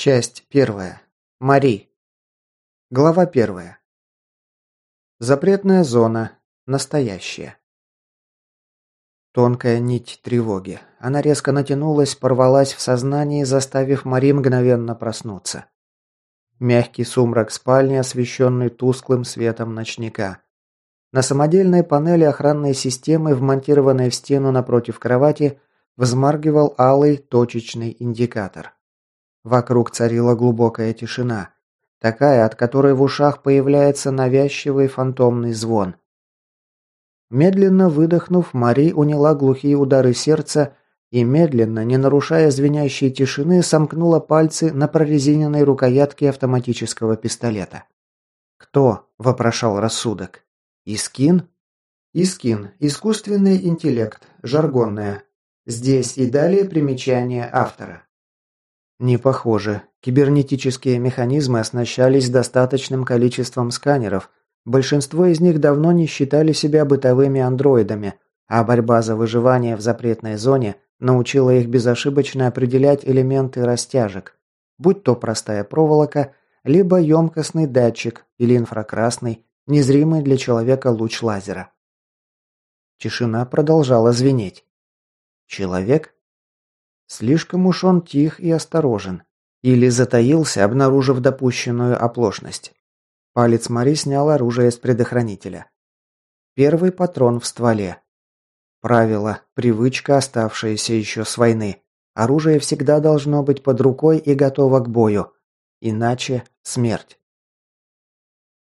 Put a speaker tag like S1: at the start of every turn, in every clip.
S1: Часть первая. Мари. Глава первая. Запретная зона. Настоящая. Тонкая нить тревоги. Она резко натянулась, порвалась в сознании, заставив Мари мгновенно проснуться. Мягкий сумрак спальни, освещенный тусклым светом ночника. На самодельной панели охранной системы, вмонтированной в стену напротив кровати, взмаргивал алый точечный индикатор. Вокруг царила глубокая тишина. Такая, от которой в ушах появляется навязчивый фантомный звон. Медленно выдохнув, Мари уняла глухие удары сердца и медленно, не нарушая звенящей тишины, сомкнула пальцы на прорезиненной рукоятке автоматического пистолета. «Кто?» – вопрошал рассудок. «Искин?» «Искин. Искусственный интеллект. Жаргонное. Здесь и далее примечание автора». Не похоже. Кибернетические механизмы оснащались достаточным количеством сканеров. Большинство из них давно не считали себя бытовыми андроидами, а борьба за выживание в запретной зоне научила их безошибочно определять элементы растяжек, будь то простая проволока, либо емкостный датчик или инфракрасный, незримый для человека луч лазера. Тишина продолжала звенеть. Человек? Слишком уж он тих и осторожен. Или затаился, обнаружив допущенную оплошность. Палец Мари снял оружие с предохранителя. Первый патрон в стволе. Правило, привычка, оставшаяся еще с войны. Оружие всегда должно быть под рукой и готово к бою. Иначе смерть.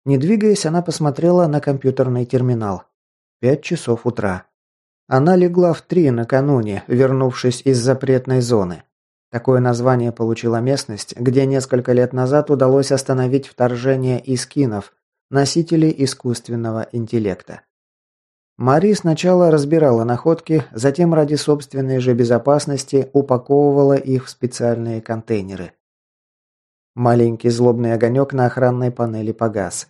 S1: Не двигаясь, она посмотрела на компьютерный терминал. Пять часов утра. Она легла в три накануне, вернувшись из запретной зоны. Такое название получила местность, где несколько лет назад удалось остановить вторжение искинов, носителей искусственного интеллекта. Мари сначала разбирала находки, затем ради собственной же безопасности упаковывала их в специальные контейнеры. Маленький злобный огонек на охранной панели погас.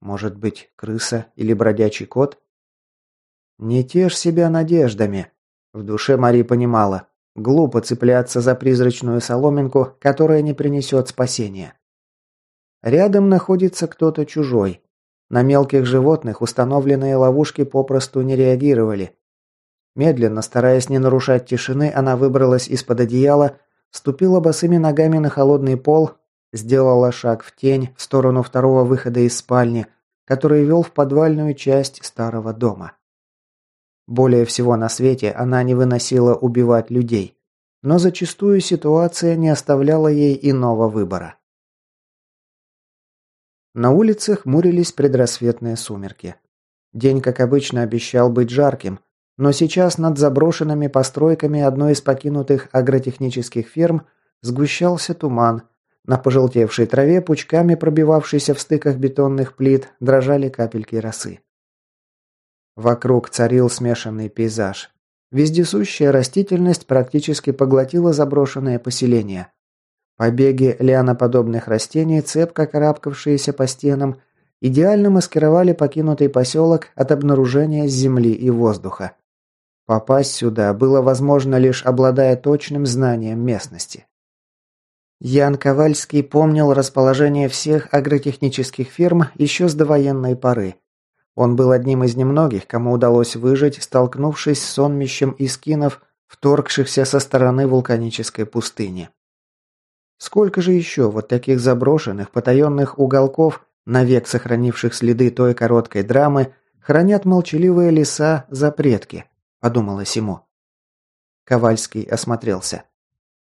S1: Может быть, крыса или бродячий кот? «Не тешь себя надеждами». В душе Мари понимала. Глупо цепляться за призрачную соломинку, которая не принесет спасения. Рядом находится кто-то чужой. На мелких животных установленные ловушки попросту не реагировали. Медленно, стараясь не нарушать тишины, она выбралась из-под одеяла, ступила босыми ногами на холодный пол, сделала шаг в тень в сторону второго выхода из спальни, который вел в подвальную часть старого дома. Более всего на свете она не выносила убивать людей, но зачастую ситуация не оставляла ей иного выбора. На улицах хмурились предрассветные сумерки. День, как обычно, обещал быть жарким, но сейчас над заброшенными постройками одной из покинутых агротехнических ферм сгущался туман. На пожелтевшей траве, пучками пробивавшейся в стыках бетонных плит, дрожали капельки росы. Вокруг царил смешанный пейзаж. Вездесущая растительность практически поглотила заброшенное поселение. Побеги лианоподобных растений, цепко карабкавшиеся по стенам, идеально маскировали покинутый поселок от обнаружения земли и воздуха. Попасть сюда было возможно лишь обладая точным знанием местности. Ян Ковальский помнил расположение всех агротехнических ферм еще с довоенной поры он был одним из немногих, кому удалось выжить, столкнувшись с сонмищем искинов, вторгшихся со стороны вулканической пустыни. Сколько же еще вот таких заброшенных, потаенных уголков, навек сохранивших следы той короткой драмы, хранят молчаливые леса за предки, подумалось ему. Ковальский осмотрелся.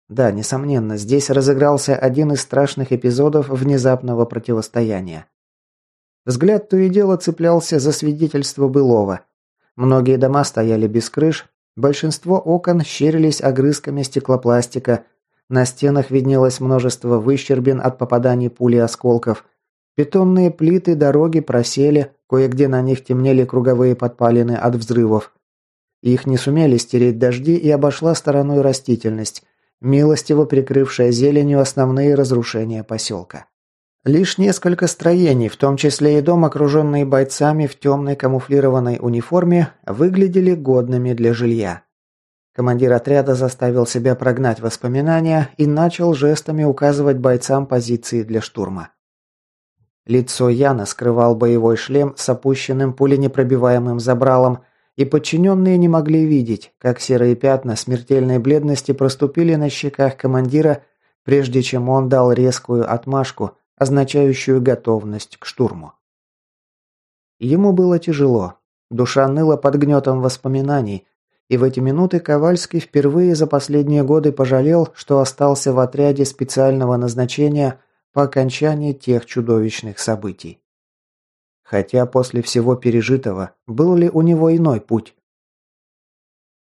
S1: Да, несомненно, здесь разыгрался один из страшных эпизодов внезапного противостояния. Взгляд то и дело цеплялся за свидетельство былого. Многие дома стояли без крыш, большинство окон щерились огрызками стеклопластика, на стенах виднелось множество выщербин от попаданий пули осколков. Бетонные плиты дороги просели, кое-где на них темнели круговые подпалины от взрывов. Их не сумели стереть дожди и обошла стороной растительность, милостиво прикрывшая зеленью основные разрушения поселка. Лишь несколько строений, в том числе и дом, окруженный бойцами в темной камуфлированной униформе, выглядели годными для жилья. Командир отряда заставил себя прогнать воспоминания и начал жестами указывать бойцам позиции для штурма. Лицо Яна скрывал боевой шлем с опущенным пуленепробиваемым забралом, и подчиненные не могли видеть, как серые пятна смертельной бледности проступили на щеках командира, прежде чем он дал резкую отмашку, означающую готовность к штурму. Ему было тяжело. Душа ныла под гнетом воспоминаний, и в эти минуты Ковальский впервые за последние годы пожалел, что остался в отряде специального назначения по окончании тех чудовищных событий. Хотя после всего пережитого, был ли у него иной путь?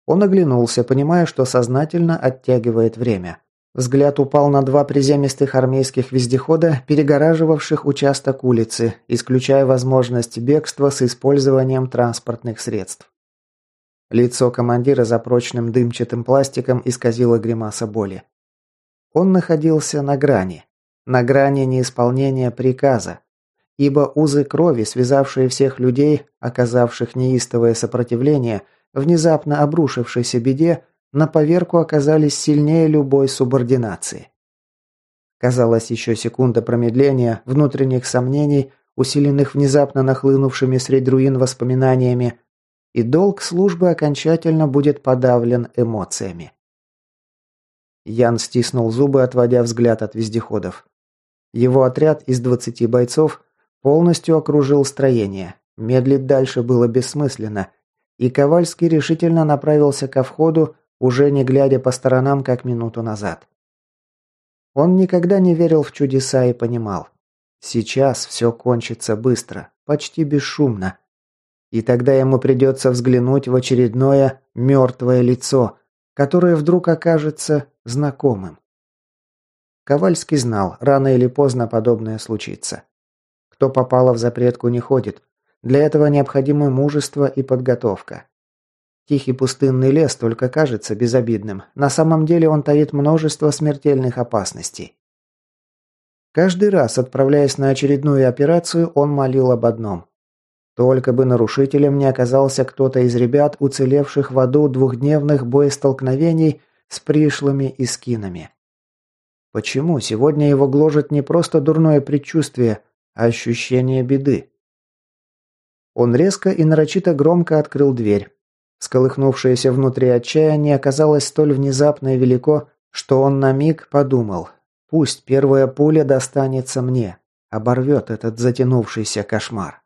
S1: Он оглянулся, понимая, что сознательно оттягивает время. Взгляд упал на два приземистых армейских вездехода, перегораживавших участок улицы, исключая возможность бегства с использованием транспортных средств. Лицо командира за прочным дымчатым пластиком исказило гримаса боли. Он находился на грани на грани неисполнения приказа, ибо узы крови, связавшие всех людей, оказавших неистовое сопротивление, внезапно обрушившейся беде, на поверку оказались сильнее любой субординации. Казалось, еще секунда промедления, внутренних сомнений, усиленных внезапно нахлынувшими среди руин воспоминаниями, и долг службы окончательно будет подавлен эмоциями. Ян стиснул зубы, отводя взгляд от вездеходов. Его отряд из 20 бойцов полностью окружил строение. Медлить дальше было бессмысленно, и Ковальский решительно направился ко входу, уже не глядя по сторонам, как минуту назад. Он никогда не верил в чудеса и понимал. Сейчас все кончится быстро, почти бесшумно. И тогда ему придется взглянуть в очередное мертвое лицо, которое вдруг окажется знакомым. Ковальский знал, рано или поздно подобное случится. Кто попало в запретку не ходит. Для этого необходимо мужество и подготовка. Тихий пустынный лес только кажется безобидным. На самом деле он таит множество смертельных опасностей. Каждый раз, отправляясь на очередную операцию, он молил об одном. Только бы нарушителем не оказался кто-то из ребят, уцелевших в аду двухдневных боестолкновений с пришлыми и скинами. Почему сегодня его гложет не просто дурное предчувствие, а ощущение беды? Он резко и нарочито громко открыл дверь. Сколыхнувшееся внутри отчаяние оказалось столь внезапно и велико, что он на миг подумал, пусть первая пуля достанется мне, оборвет этот затянувшийся кошмар.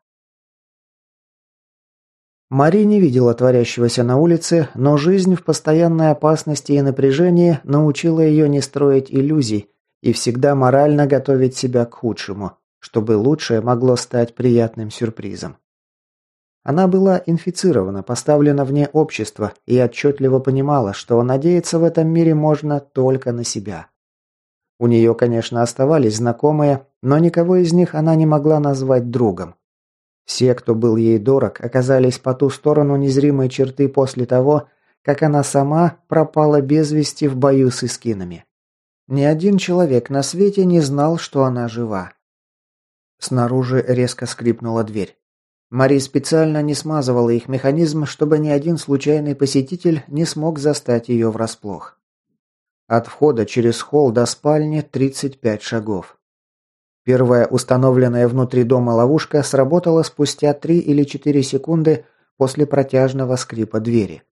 S1: Мари не видела творящегося на улице, но жизнь в постоянной опасности и напряжении научила ее не строить иллюзий и всегда морально готовить себя к худшему, чтобы лучшее могло стать приятным сюрпризом. Она была инфицирована, поставлена вне общества и отчетливо понимала, что надеяться в этом мире можно только на себя. У нее, конечно, оставались знакомые, но никого из них она не могла назвать другом. Все, кто был ей дорог, оказались по ту сторону незримой черты после того, как она сама пропала без вести в бою с искинами. Ни один человек на свете не знал, что она жива. Снаружи резко скрипнула дверь. Мари специально не смазывала их механизм, чтобы ни один случайный посетитель не смог застать ее врасплох. От входа через холл до спальни 35 шагов. Первая установленная внутри дома ловушка сработала спустя 3 или 4 секунды после протяжного скрипа двери.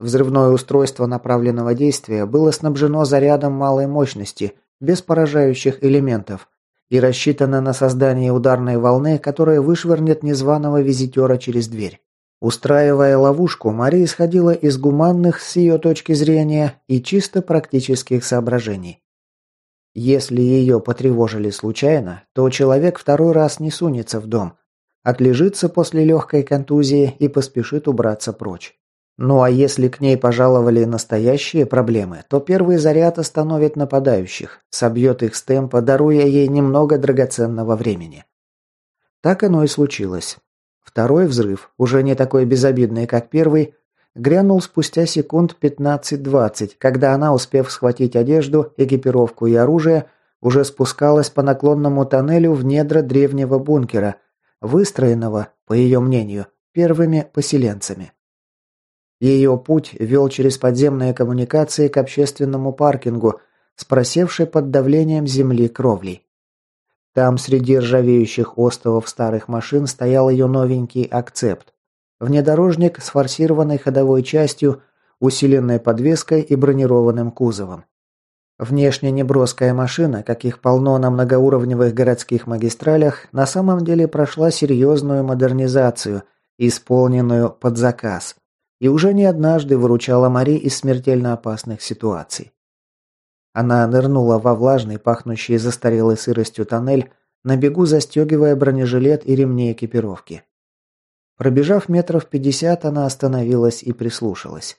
S1: Взрывное устройство направленного действия было снабжено зарядом малой мощности, без поражающих элементов, и рассчитано на создание ударной волны, которая вышвырнет незваного визитера через дверь. Устраивая ловушку, Мария исходила из гуманных, с ее точки зрения, и чисто практических соображений. Если ее потревожили случайно, то человек второй раз не сунется в дом, отлежится после легкой контузии и поспешит убраться прочь. Ну а если к ней пожаловали настоящие проблемы, то первый заряд остановит нападающих, собьет их с темпа, даруя ей немного драгоценного времени. Так оно и случилось. Второй взрыв, уже не такой безобидный, как первый, грянул спустя секунд 15-20, когда она, успев схватить одежду, экипировку и оружие, уже спускалась по наклонному тоннелю в недра древнего бункера, выстроенного, по ее мнению, первыми поселенцами. Ее путь вел через подземные коммуникации к общественному паркингу с просевшей под давлением земли кровлей. Там среди ржавеющих остовов старых машин стоял ее новенький акцепт. Внедорожник с форсированной ходовой частью, усиленной подвеской и бронированным кузовом. Внешне неброская машина, каких полно на многоуровневых городских магистралях, на самом деле прошла серьезную модернизацию, исполненную под заказ, и уже не однажды выручала Мари из смертельно опасных ситуаций. Она нырнула во влажный, пахнущий застарелой сыростью тоннель, на бегу застегивая бронежилет и ремни экипировки. Пробежав метров пятьдесят, она остановилась и прислушалась.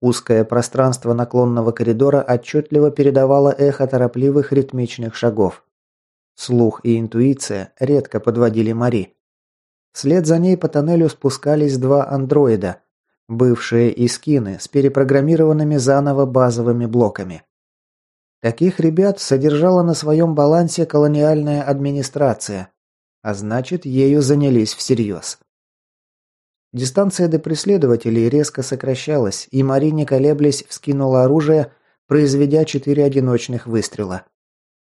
S1: Узкое пространство наклонного коридора отчетливо передавало эхо торопливых ритмичных шагов. Слух и интуиция редко подводили Мари. Вслед за ней по тоннелю спускались два андроида, бывшие искины с перепрограммированными заново базовыми блоками. Таких ребят содержала на своем балансе колониальная администрация, а значит, ею занялись всерьез. Дистанция до преследователей резко сокращалась, и Мари, не колеблясь, вскинула оружие, произведя четыре одиночных выстрела.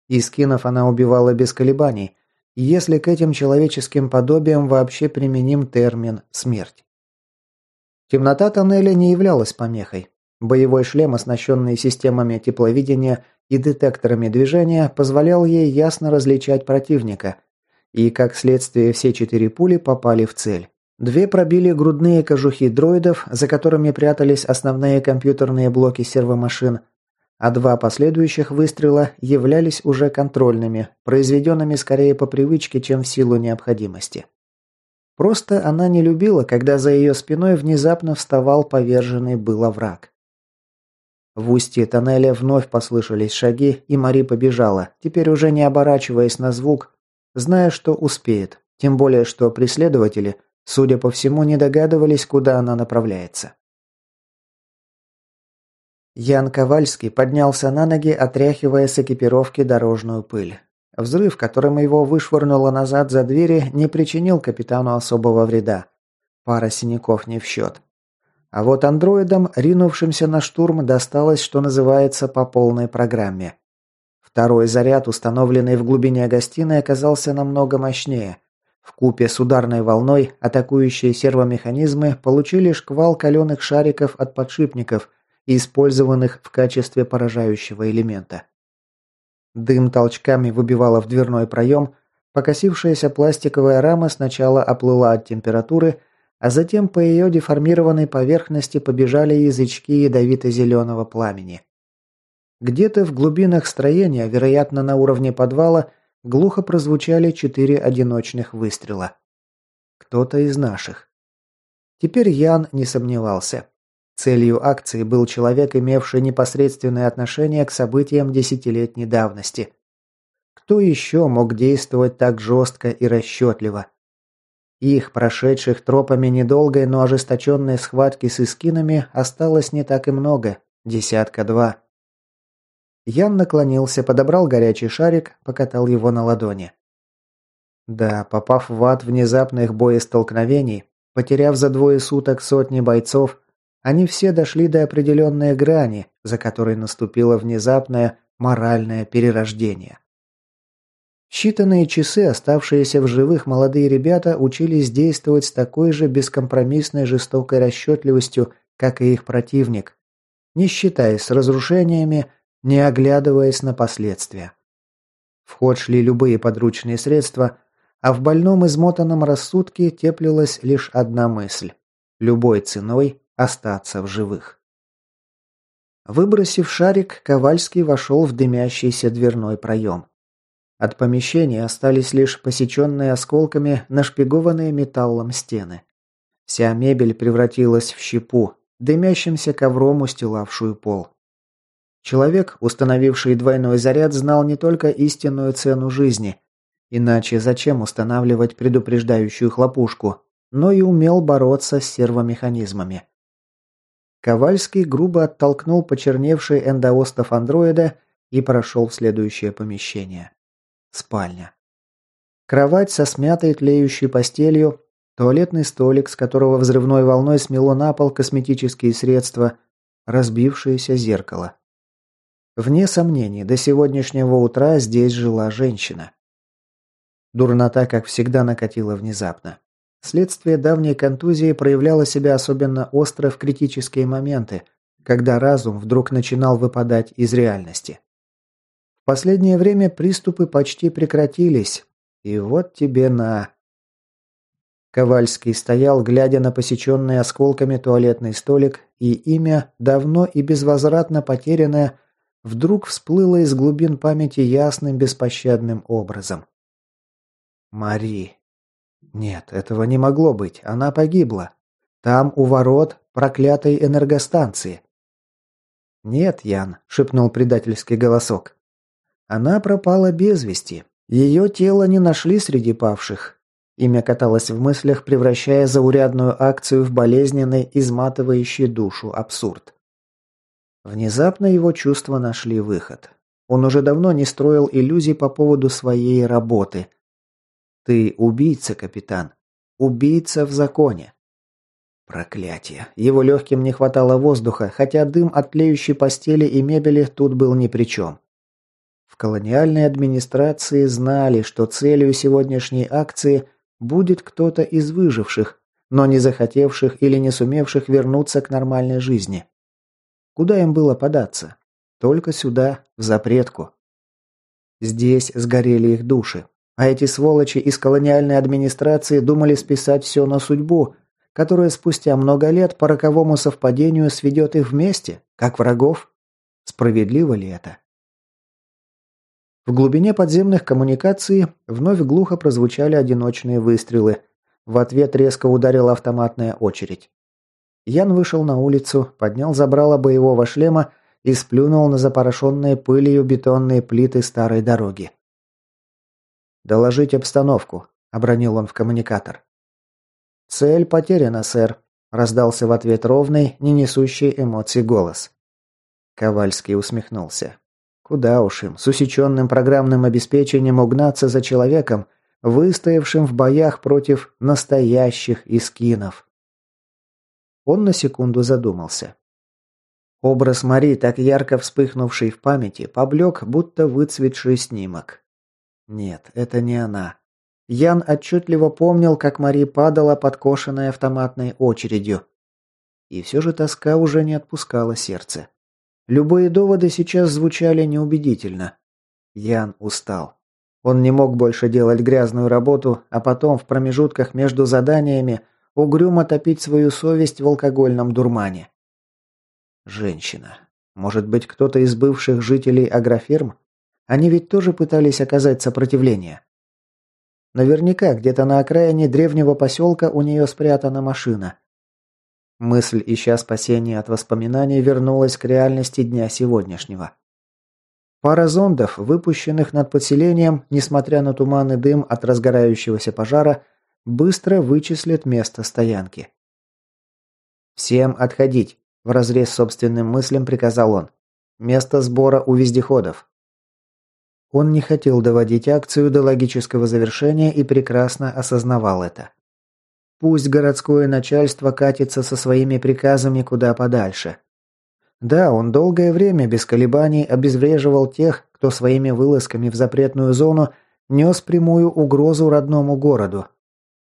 S1: Искинов она убивала без колебаний, если к этим человеческим подобиям вообще применим термин «смерть». Темнота тоннеля не являлась помехой. Боевой шлем, оснащенный системами тепловидения и детекторами движения, позволял ей ясно различать противника, и, как следствие, все четыре пули попали в цель. Две пробили грудные кожухи дроидов, за которыми прятались основные компьютерные блоки сервомашин, а два последующих выстрела являлись уже контрольными, произведенными скорее по привычке, чем в силу необходимости. Просто она не любила, когда за ее спиной внезапно вставал поверженный было враг. В устье тоннеля вновь послышались шаги, и Мари побежала, теперь уже не оборачиваясь на звук, зная, что успеет, тем более, что преследователи, судя по всему, не догадывались, куда она направляется. Ян Ковальский поднялся на ноги, отряхивая с экипировки дорожную пыль. Взрыв, которым его вышвырнуло назад за двери, не причинил капитану особого вреда. Пара синяков не в счет. А вот андроидам, ринувшимся на штурм, досталось, что называется, по полной программе. Второй заряд, установленный в глубине гостиной, оказался намного мощнее. В купе с ударной волной атакующие сервомеханизмы получили шквал каленых шариков от подшипников, использованных в качестве поражающего элемента. Дым толчками выбивало в дверной проем, покосившаяся пластиковая рама сначала оплыла от температуры, а затем по ее деформированной поверхности побежали язычки ядовито-зеленого пламени. Где-то в глубинах строения, вероятно на уровне подвала, глухо прозвучали четыре одиночных выстрела. Кто-то из наших. Теперь Ян не сомневался. Целью акции был человек, имевший непосредственное отношение к событиям десятилетней давности. Кто еще мог действовать так жестко и расчетливо? Их, прошедших тропами недолгой, но ожесточенной схватки с искинами, осталось не так и много, десятка-два. Ян наклонился, подобрал горячий шарик, покатал его на ладони. Да, попав в ад внезапных боестолкновений, потеряв за двое суток сотни бойцов, они все дошли до определенной грани, за которой наступило внезапное моральное перерождение. Считанные часы, оставшиеся в живых молодые ребята учились действовать с такой же бескомпромиссной жестокой расчетливостью, как и их противник, не считаясь с разрушениями, не оглядываясь на последствия. В ход шли любые подручные средства, а в больном измотанном рассудке теплилась лишь одна мысль – любой ценой остаться в живых. Выбросив шарик, Ковальский вошел в дымящийся дверной проем. От помещения остались лишь посеченные осколками нашпигованные металлом стены. Вся мебель превратилась в щепу, дымящимся ковром устилавшую пол. Человек, установивший двойной заряд, знал не только истинную цену жизни, иначе зачем устанавливать предупреждающую хлопушку, но и умел бороться с сервомеханизмами. Ковальский грубо оттолкнул почерневший эндоостов андроида и прошел в следующее помещение. Спальня. Кровать со смятой тлеющей постелью, туалетный столик, с которого взрывной волной смело на пол косметические средства, разбившееся зеркало. Вне сомнений, до сегодняшнего утра здесь жила женщина. Дурнота, как всегда, накатила внезапно. Следствие давней контузии проявляло себя особенно остро в критические моменты, когда разум вдруг начинал выпадать из реальности. В последнее время приступы почти прекратились, и вот тебе на... Ковальский стоял, глядя на посеченный осколками туалетный столик, и имя, давно и безвозвратно потерянное, вдруг всплыло из глубин памяти ясным беспощадным образом. Мари. Нет, этого не могло быть. Она погибла. Там, у ворот проклятой энергостанции. «Нет, Ян», — шепнул предательский голосок. «Она пропала без вести. Ее тело не нашли среди павших». Имя каталось в мыслях, превращая заурядную акцию в болезненный, изматывающий душу абсурд. Внезапно его чувства нашли выход. Он уже давно не строил иллюзий по поводу своей работы. «Ты убийца, капитан. Убийца в законе. Проклятие. Его легким не хватало воздуха, хотя дым от тлеющей постели и мебели тут был ни при чем. В колониальной администрации знали, что целью сегодняшней акции будет кто-то из выживших, но не захотевших или не сумевших вернуться к нормальной жизни. Куда им было податься? Только сюда, в запретку. Здесь сгорели их души. А эти сволочи из колониальной администрации думали списать все на судьбу – которая спустя много лет по роковому совпадению сведет их вместе, как врагов? Справедливо ли это? В глубине подземных коммуникаций вновь глухо прозвучали одиночные выстрелы. В ответ резко ударила автоматная очередь. Ян вышел на улицу, поднял забрало боевого шлема и сплюнул на запорошенные пылью бетонные плиты старой дороги. «Доложить обстановку», — обронил он в коммуникатор. «Цель потеряна, сэр», – раздался в ответ ровный, не несущий эмоций голос. Ковальский усмехнулся. Куда уж им, с усеченным программным обеспечением угнаться за человеком, выстоявшим в боях против настоящих искинов. Он на секунду задумался. Образ Мари, так ярко вспыхнувший в памяти, поблек, будто выцветший снимок. Нет, это не она. Ян отчетливо помнил, как Мари падала, подкошенная автоматной очередью. И все же тоска уже не отпускала сердце. Любые доводы сейчас звучали неубедительно. Ян устал. Он не мог больше делать грязную работу, а потом в промежутках между заданиями угрюмо топить свою совесть в алкогольном дурмане. Женщина. Может быть, кто-то из бывших жителей агроферм? Они ведь тоже пытались оказать сопротивление. Наверняка где-то на окраине древнего поселка у нее спрятана машина. Мысль, ища спасения от воспоминаний, вернулась к реальности дня сегодняшнего. Пара зондов, выпущенных над поселением, несмотря на туманный дым от разгорающегося пожара, быстро вычислят место стоянки. «Всем отходить!» – вразрез собственным мыслям приказал он. «Место сбора у вездеходов. Он не хотел доводить акцию до логического завершения и прекрасно осознавал это. Пусть городское начальство катится со своими приказами куда подальше. Да, он долгое время без колебаний обезвреживал тех, кто своими вылазками в запретную зону нес прямую угрозу родному городу.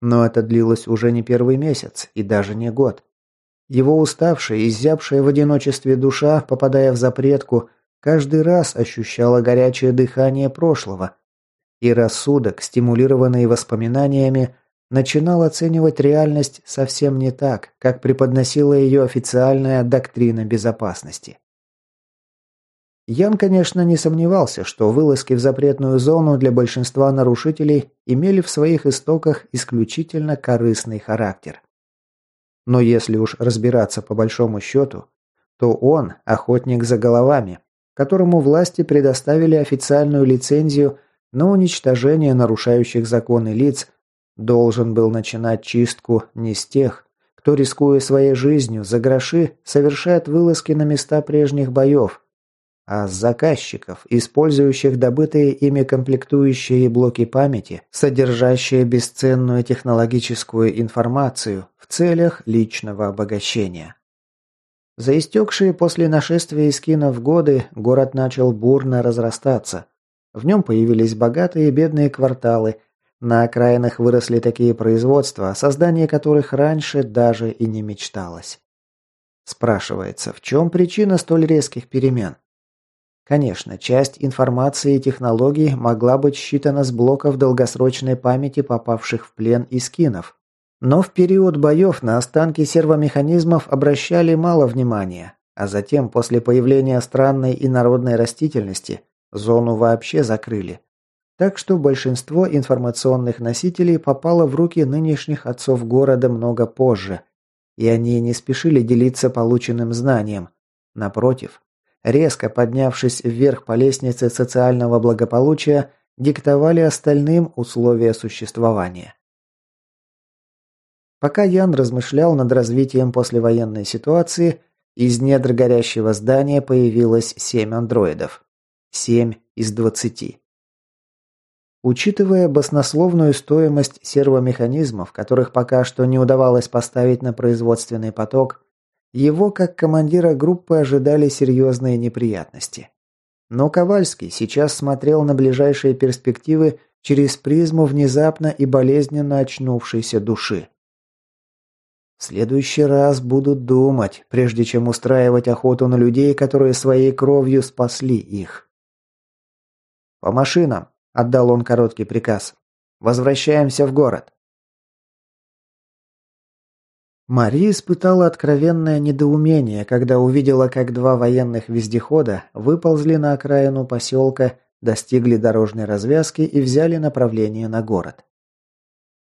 S1: Но это длилось уже не первый месяц и даже не год. Его уставшая, изябшая в одиночестве душа, попадая в запретку, каждый раз ощущала горячее дыхание прошлого, и рассудок, стимулированный воспоминаниями, начинал оценивать реальность совсем не так, как преподносила ее официальная доктрина безопасности. Ян, конечно, не сомневался, что вылазки в запретную зону для большинства нарушителей имели в своих истоках исключительно корыстный характер. Но если уж разбираться по большому счету, то он – охотник за головами, которому власти предоставили официальную лицензию на уничтожение нарушающих законы лиц, должен был начинать чистку не с тех, кто, рискуя своей жизнью за гроши, совершает вылазки на места прежних боев, а с заказчиков, использующих добытые ими комплектующие блоки памяти, содержащие бесценную технологическую информацию в целях личного обогащения. За истекшие после нашествия искинов годы город начал бурно разрастаться. В нем появились богатые и бедные кварталы, на окраинах выросли такие производства, о создании которых раньше даже и не мечталось. Спрашивается, в чем причина столь резких перемен? Конечно, часть информации и технологий могла быть считана с блоков долгосрочной памяти попавших в плен искинов. Но в период боев на останки сервомеханизмов обращали мало внимания, а затем, после появления странной инородной растительности, зону вообще закрыли. Так что большинство информационных носителей попало в руки нынешних отцов города много позже, и они не спешили делиться полученным знанием. Напротив, резко поднявшись вверх по лестнице социального благополучия, диктовали остальным условия существования. Пока Ян размышлял над развитием послевоенной ситуации, из недр горящего здания появилось семь андроидов. Семь из двадцати. Учитывая баснословную стоимость сервомеханизмов, которых пока что не удавалось поставить на производственный поток, его, как командира группы, ожидали серьезные неприятности. Но Ковальский сейчас смотрел на ближайшие перспективы через призму внезапно и болезненно очнувшейся души. В следующий раз будут думать, прежде чем устраивать охоту на людей, которые своей кровью спасли их. «По машинам!» – отдал он короткий приказ. «Возвращаемся в город!» Мари испытала откровенное недоумение, когда увидела, как два военных вездехода выползли на окраину поселка, достигли дорожной развязки и взяли направление на город.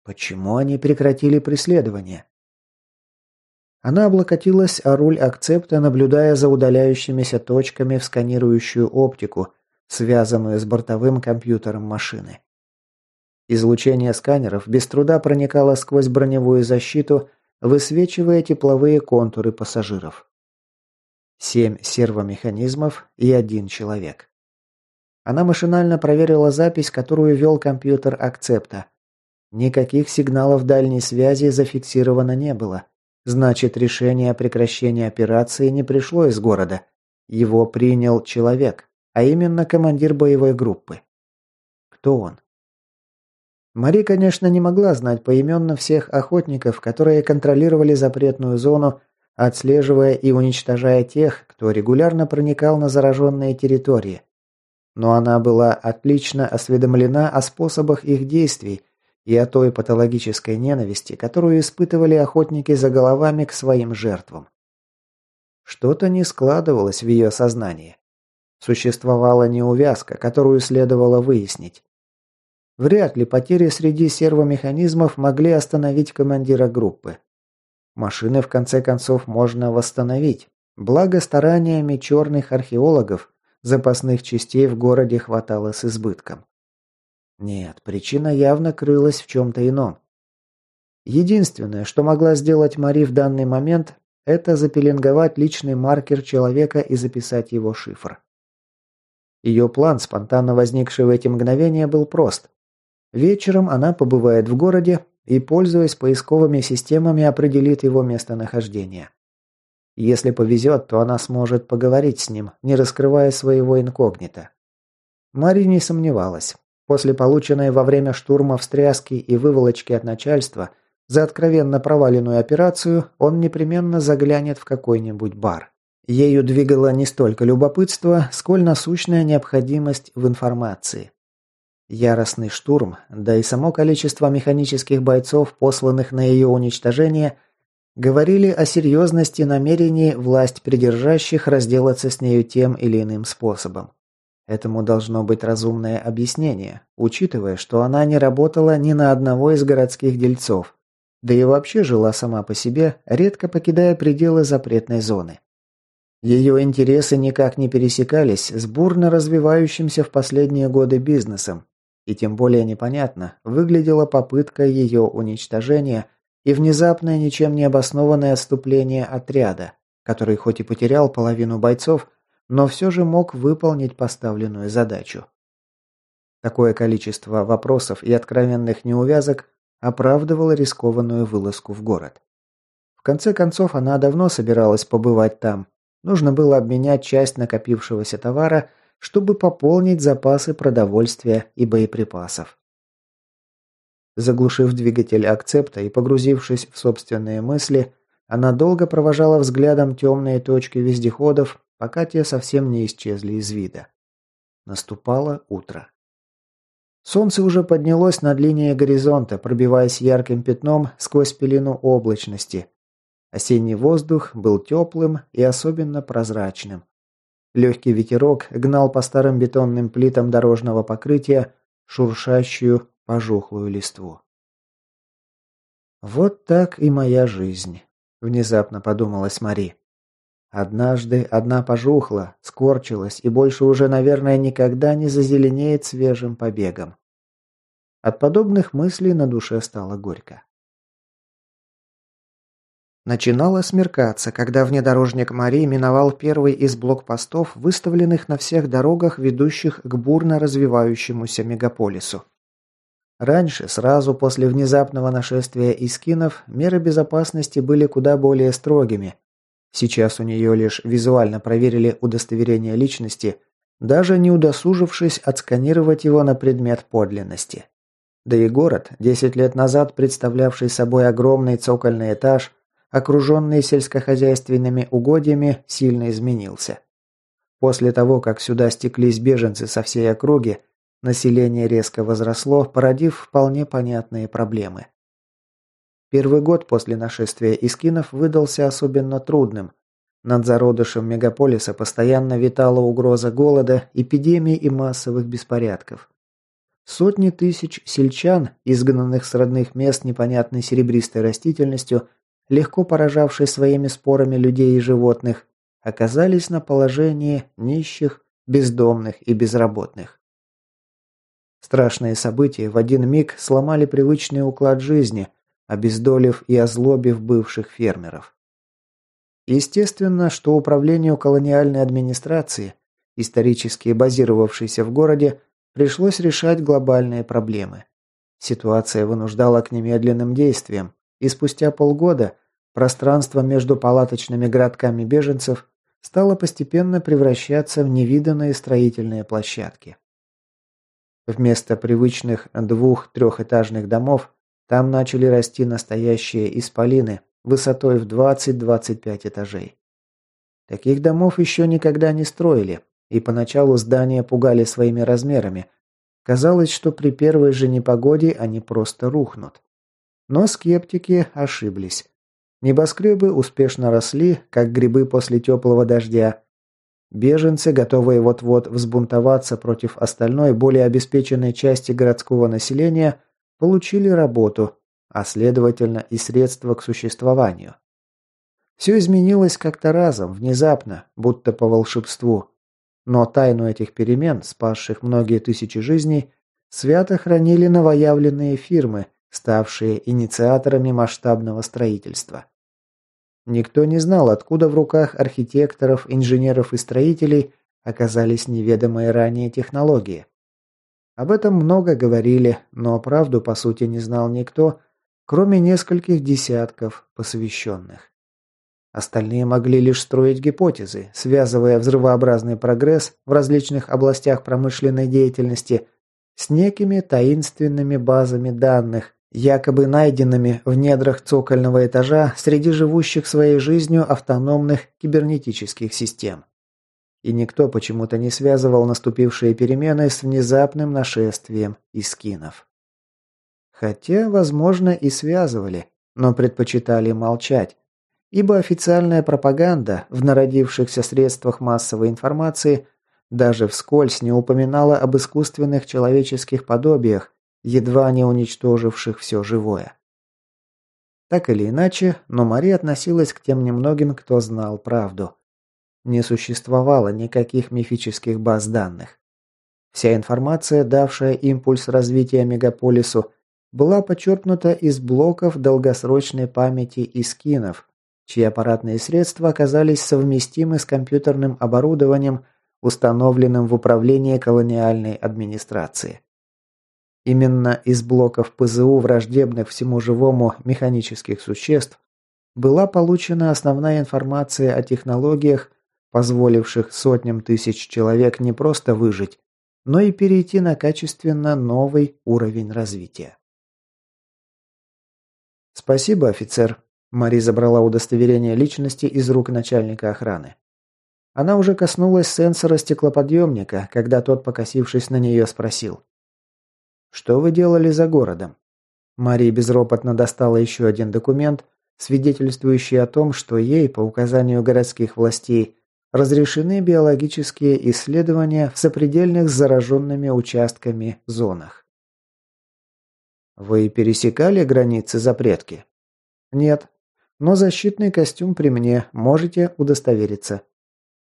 S1: Почему они прекратили преследование? Она облокотилась о руль акцепта, наблюдая за удаляющимися точками в сканирующую оптику, связанную с бортовым компьютером машины. Излучение сканеров без труда проникало сквозь броневую защиту, высвечивая тепловые контуры пассажиров. Семь сервомеханизмов и один человек. Она машинально проверила запись, которую вел компьютер акцепта. Никаких сигналов дальней связи зафиксировано не было. Значит, решение о прекращении операции не пришло из города. Его принял человек, а именно командир боевой группы. Кто он? Мари, конечно, не могла знать поименно всех охотников, которые контролировали запретную зону, отслеживая и уничтожая тех, кто регулярно проникал на зараженные территории. Но она была отлично осведомлена о способах их действий и о той патологической ненависти, которую испытывали охотники за головами к своим жертвам. Что-то не складывалось в ее сознании. Существовала неувязка, которую следовало выяснить. Вряд ли потери среди сервомеханизмов могли остановить командира группы. Машины в конце концов можно восстановить. Благо стараниями черных археологов запасных частей в городе хватало с избытком. Нет, причина явно крылась в чем-то ином. Единственное, что могла сделать Мари в данный момент, это запеленговать личный маркер человека и записать его шифр. Ее план, спонтанно возникший в эти мгновения, был прост. Вечером она побывает в городе и, пользуясь поисковыми системами, определит его местонахождение. Если повезет, то она сможет поговорить с ним, не раскрывая своего инкогнито. Мари не сомневалась. После полученной во время штурма встряски и выволочки от начальства за откровенно проваленную операцию он непременно заглянет в какой-нибудь бар. Ею двигало не столько любопытство, сколь насущная необходимость в информации. Яростный штурм, да и само количество механических бойцов, посланных на ее уничтожение, говорили о серьезности намерений власть придержащих разделаться с нею тем или иным способом. Этому должно быть разумное объяснение, учитывая, что она не работала ни на одного из городских дельцов, да и вообще жила сама по себе, редко покидая пределы запретной зоны. Ее интересы никак не пересекались с бурно развивающимся в последние годы бизнесом, и тем более непонятно выглядела попытка ее уничтожения и внезапное ничем не обоснованное отступление отряда, который хоть и потерял половину бойцов, но все же мог выполнить поставленную задачу. Такое количество вопросов и откровенных неувязок оправдывало рискованную вылазку в город. В конце концов, она давно собиралась побывать там. Нужно было обменять часть накопившегося товара, чтобы пополнить запасы продовольствия и боеприпасов. Заглушив двигатель акцепта и погрузившись в собственные мысли, она долго провожала взглядом темные точки вездеходов, пока те совсем не исчезли из вида. Наступало утро. Солнце уже поднялось над линией горизонта, пробиваясь ярким пятном сквозь пелену облачности. Осенний воздух был теплым и особенно прозрачным. Легкий ветерок гнал по старым бетонным плитам дорожного покрытия шуршащую, пожухлую листву. «Вот так и моя жизнь», – внезапно подумалась Мари. Однажды одна пожухла, скорчилась и больше уже, наверное, никогда не зазеленеет свежим побегом. От подобных мыслей на душе стало горько. Начинало смеркаться, когда внедорожник Мари миновал первый из блокпостов, выставленных на всех дорогах, ведущих к бурно развивающемуся мегаполису. Раньше, сразу после внезапного нашествия искинов, меры безопасности были куда более строгими, Сейчас у нее лишь визуально проверили удостоверение личности, даже не удосужившись отсканировать его на предмет подлинности. Да и город, 10 лет назад представлявший собой огромный цокольный этаж, окруженный сельскохозяйственными угодьями, сильно изменился. После того, как сюда стеклись беженцы со всей округи, население резко возросло, породив вполне понятные проблемы. Первый год после нашествия искинов выдался особенно трудным. Над зародышем мегаполиса постоянно витала угроза голода, эпидемий и массовых беспорядков. Сотни тысяч сельчан, изгнанных с родных мест непонятной серебристой растительностью, легко поражавшей своими спорами людей и животных, оказались на положении нищих, бездомных и безработных. Страшные события в один миг сломали привычный уклад жизни, обездолив и озлобив бывших фермеров. Естественно, что управлению колониальной администрации, исторически базировавшейся в городе, пришлось решать глобальные проблемы. Ситуация вынуждала к немедленным действиям, и спустя полгода пространство между палаточными городками беженцев стало постепенно превращаться в невиданные строительные площадки. Вместо привычных двух-трехэтажных домов там начали расти настоящие исполины высотой в 20-25 этажей. Таких домов еще никогда не строили, и поначалу здания пугали своими размерами. Казалось, что при первой же непогоде они просто рухнут. Но скептики ошиблись. Небоскребы успешно росли, как грибы после теплого дождя. Беженцы, готовые вот-вот взбунтоваться против остальной, более обеспеченной части городского населения, получили работу, а следовательно и средства к существованию. Все изменилось как-то разом, внезапно, будто по волшебству. Но тайну этих перемен, спасших многие тысячи жизней, свято хранили новоявленные фирмы, ставшие инициаторами масштабного строительства. Никто не знал, откуда в руках архитекторов, инженеров и строителей оказались неведомые ранее технологии. Об этом много говорили, но правду по сути не знал никто, кроме нескольких десятков посвященных. Остальные могли лишь строить гипотезы, связывая взрывообразный прогресс в различных областях промышленной деятельности с некими таинственными базами данных, якобы найденными в недрах цокольного этажа среди живущих своей жизнью автономных кибернетических систем и никто почему-то не связывал наступившие перемены с внезапным нашествием искинов. Хотя, возможно, и связывали, но предпочитали молчать, ибо официальная пропаганда в народившихся средствах массовой информации даже вскользь не упоминала об искусственных человеческих подобиях, едва не уничтоживших все живое. Так или иначе, но Мари относилась к тем немногим, кто знал правду. Не существовало никаких мифических баз данных. Вся информация, давшая импульс развития мегаполису, была почерпнута из блоков долгосрочной памяти и скинов, чьи аппаратные средства оказались совместимы с компьютерным оборудованием, установленным в управлении колониальной администрации. Именно из блоков ПЗУ враждебных всему живому механических существ была получена основная информация о технологиях, позволивших сотням тысяч человек не просто выжить, но и перейти на качественно новый уровень развития. «Спасибо, офицер», – Мари забрала удостоверение личности из рук начальника охраны. Она уже коснулась сенсора стеклоподъемника, когда тот, покосившись на нее, спросил. «Что вы делали за городом?» Мария безропотно достала еще один документ, свидетельствующий о том, что ей, по указанию городских властей, разрешены биологические исследования в сопредельных с зараженными участками зонах. Вы пересекали границы запретки? Нет. Но защитный костюм при мне, можете удостовериться.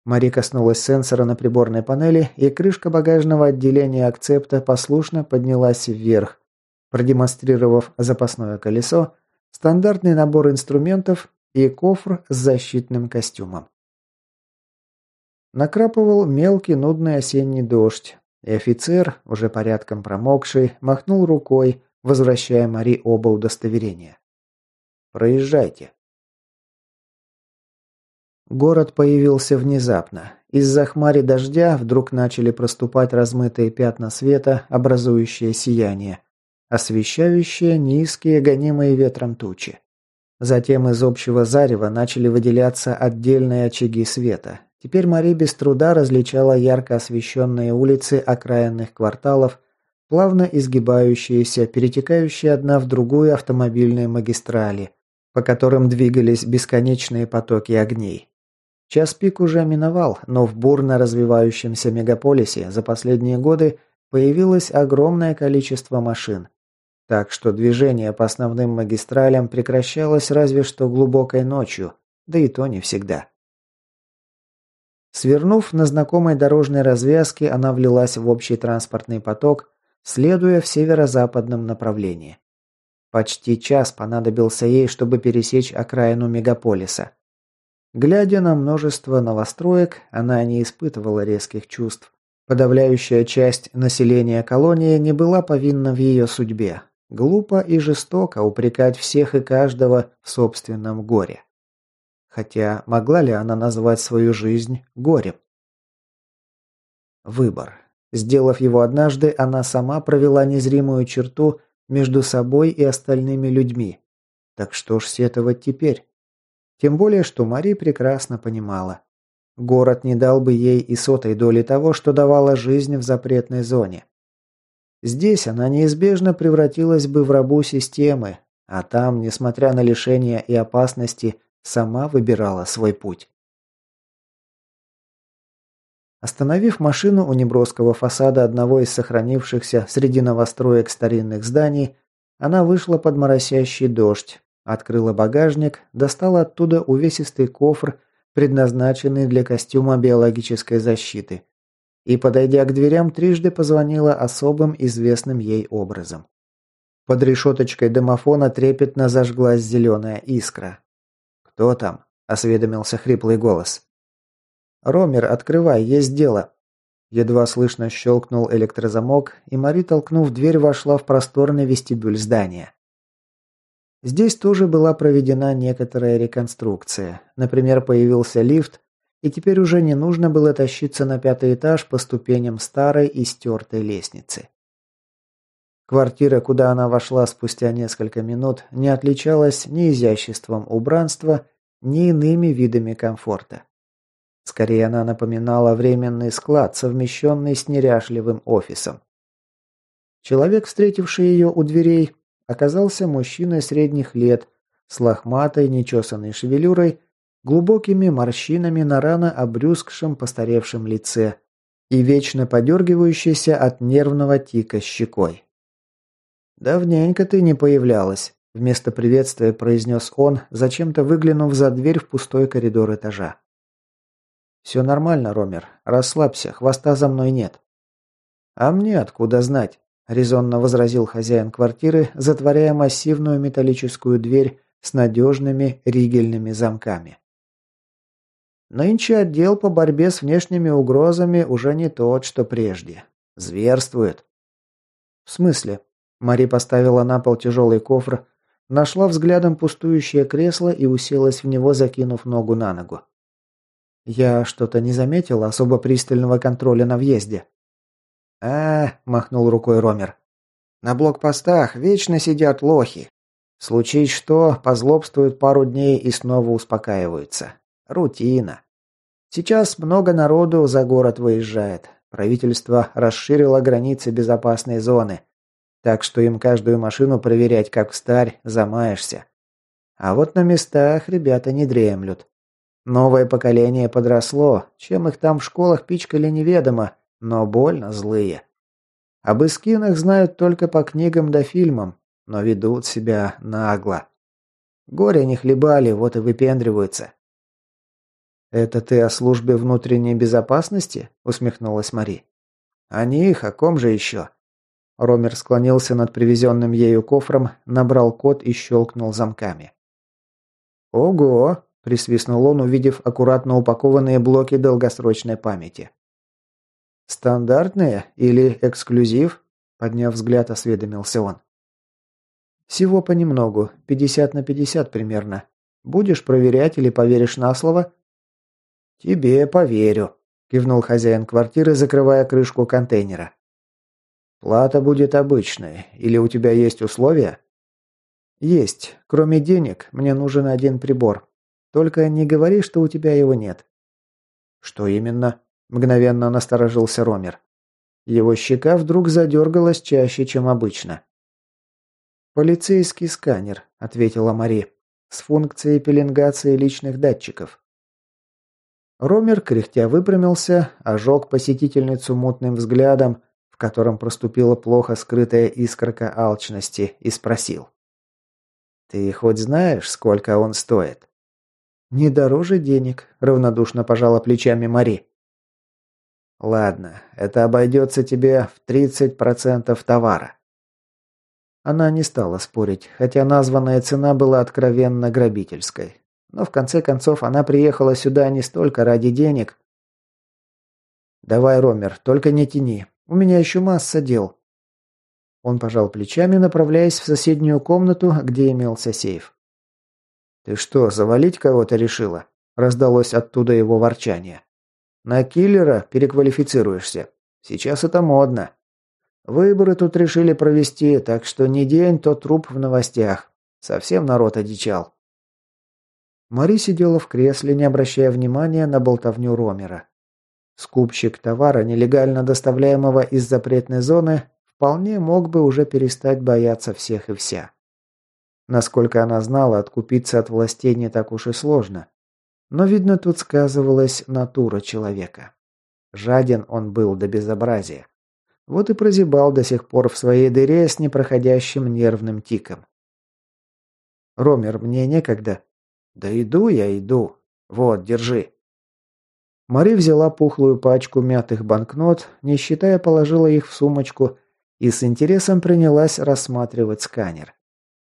S1: Мари коснулась сенсора на приборной панели, и крышка багажного отделения акцепта послушно поднялась вверх, продемонстрировав запасное колесо, стандартный набор инструментов и кофр с защитным костюмом. Накрапывал мелкий нудный осенний дождь, и офицер, уже порядком промокший, махнул рукой, возвращая Мари оба удостоверения. «Проезжайте». Город появился внезапно. Из-за хмари дождя вдруг начали проступать размытые пятна света, образующие сияние, освещающие низкие, гонимые ветром тучи. Затем из общего зарева начали выделяться отдельные очаги света, Теперь Мари без труда различала ярко освещенные улицы окраинных кварталов, плавно изгибающиеся, перетекающие одна в другую автомобильные магистрали, по которым двигались бесконечные потоки огней. Час пик уже миновал, но в бурно развивающемся мегаполисе за последние годы появилось огромное количество машин. Так что движение по основным магистралям прекращалось разве что глубокой ночью, да и то не всегда. Свернув на знакомой дорожной развязке, она влилась в общий транспортный поток, следуя в северо-западном направлении. Почти час понадобился ей, чтобы пересечь окраину мегаполиса. Глядя на множество новостроек, она не испытывала резких чувств. Подавляющая часть населения колонии не была повинна в ее судьбе. Глупо и жестоко упрекать всех и каждого в собственном горе. Хотя могла ли она назвать свою жизнь горем? Выбор. Сделав его однажды, она сама провела незримую черту между собой и остальными людьми. Так что ж сетовать теперь? Тем более, что Мари прекрасно понимала. Город не дал бы ей и сотой доли того, что давала жизнь в запретной зоне. Здесь она неизбежно превратилась бы в рабу системы, а там, несмотря на лишения и опасности, Сама выбирала свой путь. Остановив машину у неброского фасада одного из сохранившихся среди новостроек старинных зданий, она вышла под моросящий дождь, открыла багажник, достала оттуда увесистый кофр, предназначенный для костюма биологической защиты, и, подойдя к дверям, трижды позвонила особым известным ей образом. Под решеточкой домофона трепетно зажглась зеленая искра. «Кто там?» – осведомился хриплый голос. «Ромер, открывай, есть дело». Едва слышно щелкнул электрозамок, и Мари, толкнув дверь, вошла в просторный вестибюль здания. Здесь тоже была проведена некоторая реконструкция. Например, появился лифт, и теперь уже не нужно было тащиться на пятый этаж по ступеням старой и стертой лестницы. Квартира, куда она вошла спустя несколько минут, не отличалась ни изяществом убранства, ни иными видами комфорта. Скорее, она напоминала временный склад, совмещенный с неряшливым офисом. Человек, встретивший ее у дверей, оказался мужчиной средних лет, с лохматой, нечесанной шевелюрой, глубокими морщинами на рано обрюзгшем постаревшем лице и вечно подергивающейся от нервного тика щекой. «Давненько ты не появлялась», – вместо приветствия произнес он, зачем-то выглянув за дверь в пустой коридор этажа. «Все нормально, Ромер. Расслабься, хвоста за мной нет». «А мне откуда знать?» – резонно возразил хозяин квартиры, затворяя массивную металлическую дверь, с надежными ригельными замками. Нынче отдел по борьбе с внешними угрозами уже не тот, что прежде. Зверствует. В смысле? Мари поставила на пол тяжелый кофр, нашла взглядом пустующее кресло и уселась в него, закинув ногу на ногу. Я что-то не заметил особо пристального контроля на въезде. А, махнул рукой Ромер. На блокпостах вечно сидят лохи. Случись что, позлобствуют пару дней и снова успокаиваются. Рутина. Сейчас много народу за город выезжает. Правительство расширило границы безопасной зоны. Так что им каждую машину проверять как в старь замаешься. А вот на местах ребята не дремлют. Новое поколение подросло, чем их там в школах пичкали неведомо, но больно злые. Об эскинах знают только по книгам да фильмам, но ведут себя нагло. Горе не хлебали, вот и выпендриваются. «Это ты о службе внутренней безопасности?» – усмехнулась Мари. «О них, о ком же еще?» Ромер склонился над привезенным ею кофром, набрал код и щелкнул замками. «Ого!» – присвистнул он, увидев аккуратно упакованные блоки долгосрочной памяти. «Стандартные или эксклюзив?» – подняв взгляд, осведомился он. «Всего понемногу, 50 на 50 примерно. Будешь проверять или поверишь на слово?» «Тебе поверю», – кивнул хозяин квартиры, закрывая крышку контейнера. «Плата будет обычной. Или у тебя есть условия?» «Есть. Кроме денег, мне нужен один прибор. Только не говори, что у тебя его нет». «Что именно?» – мгновенно насторожился Ромер. Его щека вдруг задергалась чаще, чем обычно. «Полицейский сканер», – ответила Мари, – «с функцией пеленгации личных датчиков. Ромер, кряхтя, выпрямился, ожег посетительницу мутным взглядом, котором проступила плохо скрытая искорка алчности, и спросил. «Ты хоть знаешь, сколько он стоит?» «Не дороже денег», – равнодушно пожала плечами Мари. «Ладно, это обойдется тебе в 30% товара». Она не стала спорить, хотя названная цена была откровенно грабительской. Но в конце концов она приехала сюда не столько ради денег. «Давай, Ромер, только не тяни. У меня еще масса дел». Он пожал плечами, направляясь в соседнюю комнату, где имелся сейф. «Ты что, завалить кого-то решила?» – раздалось оттуда его ворчание. «На киллера переквалифицируешься. Сейчас это модно. Выборы тут решили провести, так что не день, то труп в новостях. Совсем народ одичал». Мари сидела в кресле, не обращая внимания на болтовню Ромера. Скупщик товара, нелегально доставляемого из запретной зоны, вполне мог бы уже перестать бояться всех и вся. Насколько она знала, откупиться от властей не так уж и сложно. Но, видно, тут сказывалась натура человека. Жаден он был до безобразия. Вот и прозябал до сих пор в своей дыре с непроходящим нервным тиком. «Ромер, мне некогда», «Да иду я, иду. Вот, держи». Мари взяла пухлую пачку мятых банкнот, не считая, положила их в сумочку и с интересом принялась рассматривать сканер.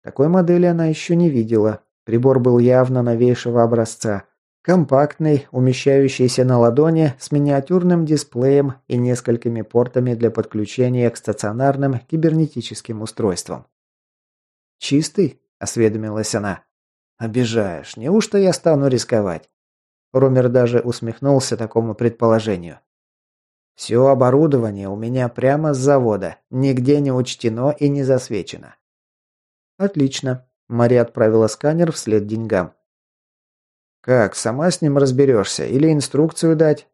S1: Такой модели она еще не видела. Прибор был явно новейшего образца. Компактный, умещающийся на ладони, с миниатюрным дисплеем и несколькими портами для подключения к стационарным кибернетическим устройствам. «Чистый?» – осведомилась она. «Обижаешь. Неужто я стану рисковать?» Ромер даже усмехнулся такому предположению. «Все оборудование у меня прямо с завода, нигде не учтено и не засвечено». «Отлично». Мария отправила сканер вслед деньгам. «Как, сама с ним разберешься или инструкцию дать?»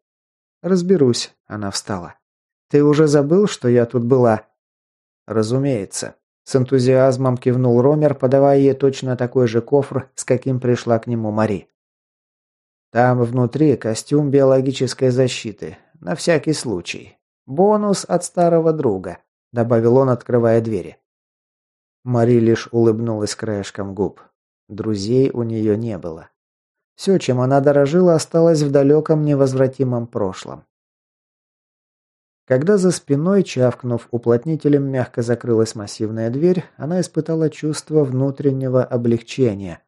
S1: «Разберусь», – она встала. «Ты уже забыл, что я тут была?» «Разумеется. С энтузиазмом кивнул Ромер, подавая ей точно такой же кофр, с каким пришла к нему Мари. Там внутри костюм биологической защиты, на всякий случай. Бонус от старого друга, добавил он, открывая двери. Мари лишь улыбнулась краешком губ. Друзей у нее не было. Все, чем она дорожила, осталось в далеком невозвратимом прошлом. Когда за спиной, чавкнув уплотнителем, мягко закрылась массивная дверь, она испытала чувство внутреннего облегчения,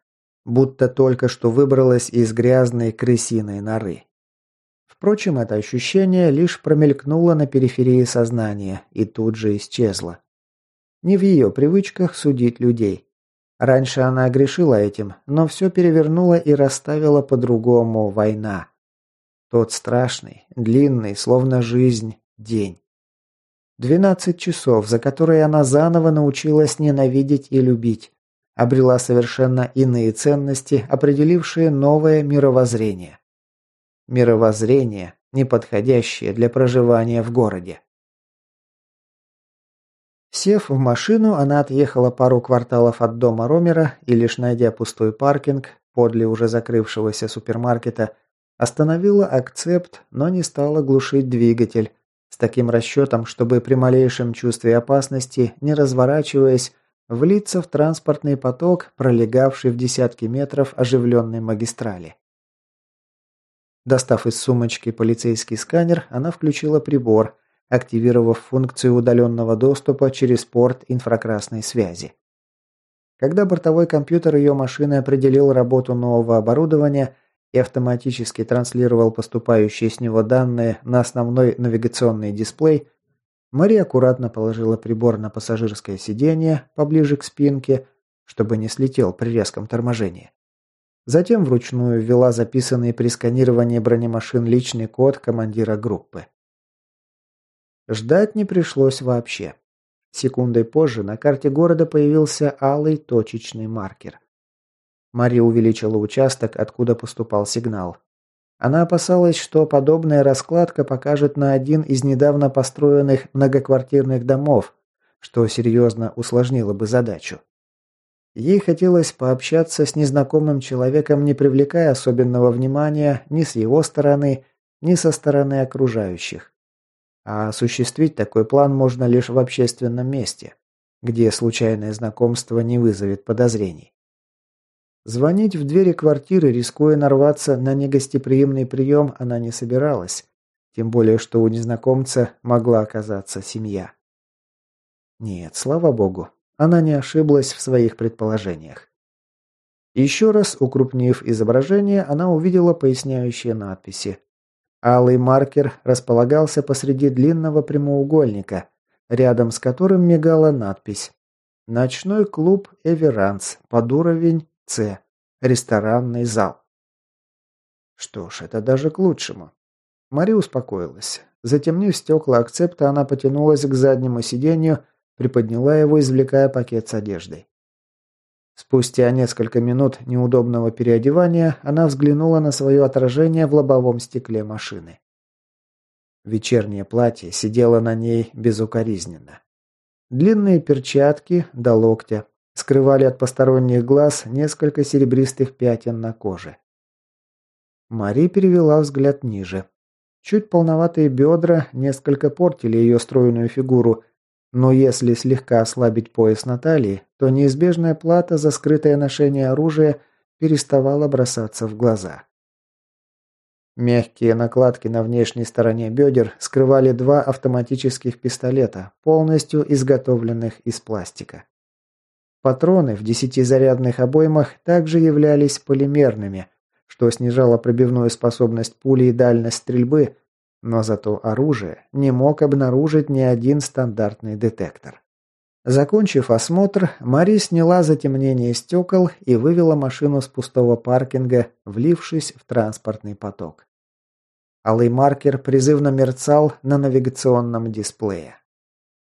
S1: будто только что выбралась из грязной крысиной норы. Впрочем, это ощущение лишь промелькнуло на периферии сознания и тут же исчезло. Не в ее привычках судить людей. Раньше она грешила этим, но все перевернула и расставила по-другому война. Тот страшный, длинный, словно жизнь, день. Двенадцать часов, за которые она заново научилась ненавидеть и любить. Обрела совершенно иные ценности, определившие новое мировоззрение. Мировоззрение, неподходящее для проживания в городе. Сев в машину, она отъехала пару кварталов от дома Ромера и, лишь найдя пустой паркинг, подле уже закрывшегося супермаркета, остановила акцепт, но не стала глушить двигатель, с таким расчетом, чтобы при малейшем чувстве опасности, не разворачиваясь, влиться в транспортный поток, пролегавший в десятки метров оживленной магистрали. Достав из сумочки полицейский сканер, она включила прибор, активировав функцию удаленного доступа через порт инфракрасной связи. Когда бортовой компьютер ее машины определил работу нового оборудования и автоматически транслировал поступающие с него данные на основной навигационный дисплей, Мария аккуратно положила прибор на пассажирское сиденье поближе к спинке, чтобы не слетел при резком торможении. Затем вручную ввела записанный при сканировании бронемашин личный код командира группы. Ждать не пришлось вообще. Секундой позже на карте города появился алый точечный маркер. Мария увеличила участок, откуда поступал сигнал. Она опасалась, что подобная раскладка покажет на один из недавно построенных многоквартирных домов, что серьезно усложнило бы задачу. Ей хотелось пообщаться с незнакомым человеком, не привлекая особенного внимания ни с его стороны, ни со стороны окружающих. А осуществить такой план можно лишь в общественном месте, где случайное знакомство не вызовет подозрений. Звонить в двери квартиры, рискуя нарваться на негостеприимный прием, она не собиралась, тем более что у незнакомца могла оказаться семья. Нет, слава богу, она не ошиблась в своих предположениях. Еще раз укрупнив изображение, она увидела поясняющие надписи. Алый маркер располагался посреди длинного прямоугольника, рядом с которым мигала надпись «Ночной клуб «Эверанс» под уровень С. Ресторанный зал». Что ж, это даже к лучшему. Мари успокоилась. Затемнив стекла акцепта, она потянулась к заднему сиденью, приподняла его, извлекая пакет с одеждой. Спустя несколько минут неудобного переодевания она взглянула на свое отражение в лобовом стекле машины. Вечернее платье сидело на ней безукоризненно. Длинные перчатки до локтя скрывали от посторонних глаз несколько серебристых пятен на коже. Мари перевела взгляд ниже. Чуть полноватые бедра несколько портили ее стройную фигуру, но если слегка ослабить пояс на талии, то неизбежная плата за скрытое ношение оружия переставала бросаться в глаза. Мягкие накладки на внешней стороне бедер скрывали два автоматических пистолета, полностью изготовленных из пластика. Патроны в десятизарядных обоймах также являлись полимерными, что снижало пробивную способность пули и дальность стрельбы, но зато оружие не мог обнаружить ни один стандартный детектор. Закончив осмотр, Мари сняла затемнение стекол и вывела машину с пустого паркинга, влившись в транспортный поток. Алый маркер призывно мерцал на навигационном дисплее.